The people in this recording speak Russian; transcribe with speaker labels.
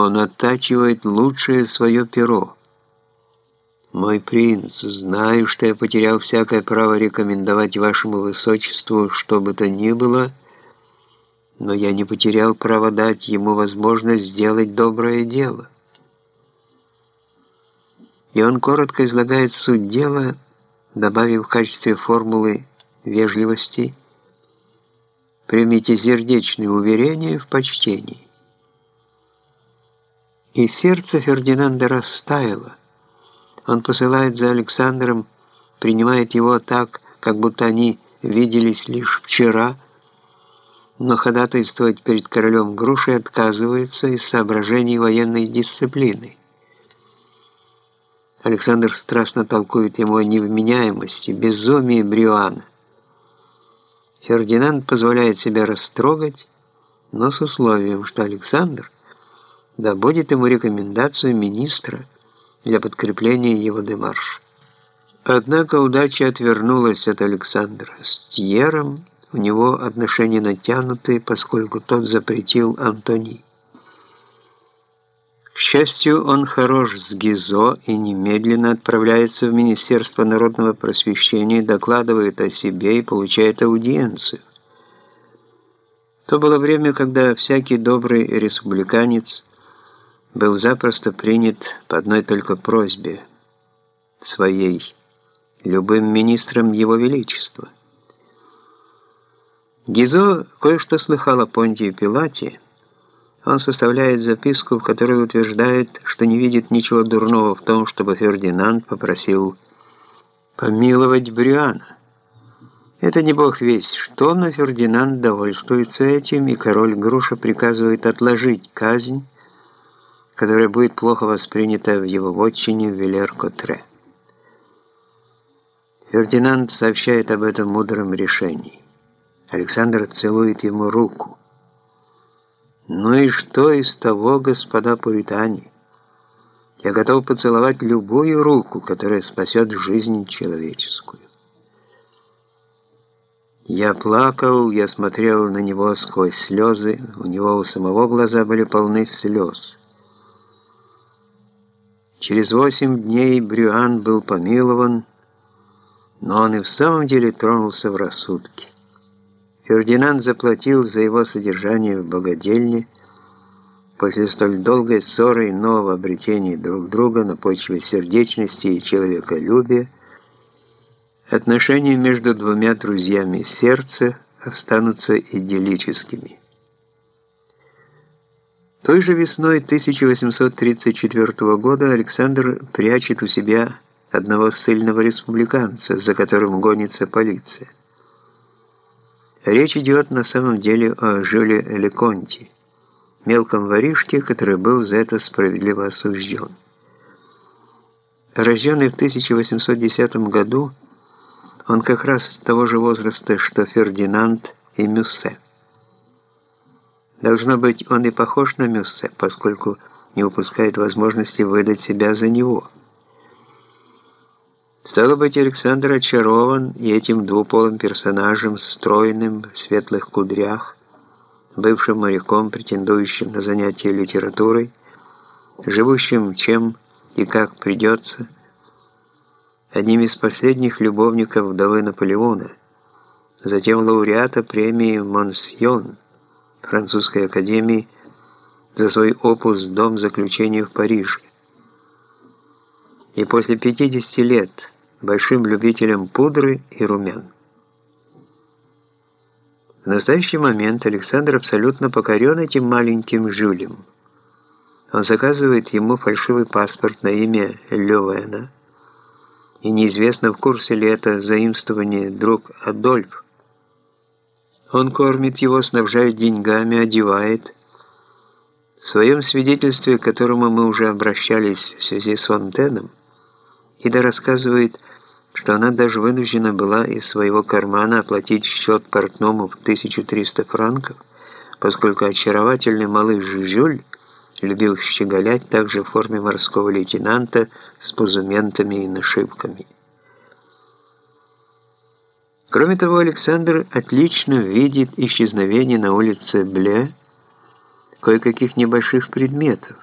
Speaker 1: Он оттачивает лучшее свое перо. «Мой принц, знаю, что я потерял всякое право рекомендовать вашему высочеству что бы то ни было, но я не потерял право дать ему возможность сделать доброе дело». И он коротко излагает суть дела, добавив в качестве формулы вежливости «Примите сердечные уверения в почтении». И сердце Фердинанда растаяло. Он посылает за Александром, принимает его так, как будто они виделись лишь вчера, но ходатайствовать перед королем Грушей отказывается из соображений военной дисциплины. Александр страстно толкует ему о невменяемости, безумии Брюана. Фердинанд позволяет себя растрогать, но с условием, что Александр да будет ему рекомендацию министра – для подкрепления его демарша. Однако удача отвернулась от Александра. С Тьером у него отношения натянутые, поскольку тот запретил Антони. К счастью, он хорош с Гизо и немедленно отправляется в Министерство народного просвещения, докладывает о себе и получает аудиенцию. То было время, когда всякий добрый республиканец – был запросто принят по одной только просьбе своей, любым министром Его Величества. Гизо кое-что слыхал о Понтии Пилате. Он составляет записку, в которой утверждает, что не видит ничего дурного в том, чтобы Фердинанд попросил помиловать Брюана. Это не бог весь, что, но Фердинанд довольствуется этим, и король Груша приказывает отложить казнь, которое будет плохо воспринято в его вотчине Вилер-Котре. Фердинанд сообщает об этом мудром решении. Александр целует ему руку. «Ну и что из того, господа пуритане? Я готов поцеловать любую руку, которая спасет жизнь человеческую». Я плакал, я смотрел на него сквозь слезы, у него у самого глаза были полны слез. Через восемь дней Брюан был помилован, но он и в самом деле тронулся в рассудке. Фердинанд заплатил за его содержание в богадельне после столь долгой ссоры и нового обретения друг друга на почве сердечности и человеколюбия. Отношения между двумя друзьями сердца останутся идиллическими. Той же весной 1834 года Александр прячет у себя одного сильного республиканца, за которым гонится полиция. Речь идет на самом деле о Жюле Леконти, мелком воришке, который был за это справедливо осужден. Рожденный в 1810 году, он как раз того же возраста, что Фердинанд и Мюссе. Должно быть, он и похож на Мюссе, поскольку не упускает возможности выдать себя за него. Стало быть, Александр очарован и этим двуполым персонажем, стройным, в светлых кудрях, бывшим моряком, претендующим на занятие литературой, живущим чем и как придется, одним из последних любовников вдовы Наполеона, затем лауреата премии «Монсьон», французской академии за свой опус «Дом заключения в Париже». И после 50 лет большим любителем пудры и румян. В настоящий момент Александр абсолютно покорен этим маленьким Жюлем. Он заказывает ему фальшивый паспорт на имя Левена, и неизвестно, в курсе ли это заимствование друг Адольф, он кормит его, снабжает деньгами, одевает. В своем свидетельстве, к которому мы уже обращались в связи с Фонтеном, Ида рассказывает, что она даже вынуждена была из своего кармана оплатить счет портному в 1300 франков, поскольку очаровательный малыш Жюль любил щеголять также в форме морского лейтенанта с пузументами и нашивками. Кроме того, Александр отлично видит исчезновение на улице Бле кое-каких небольших предметов,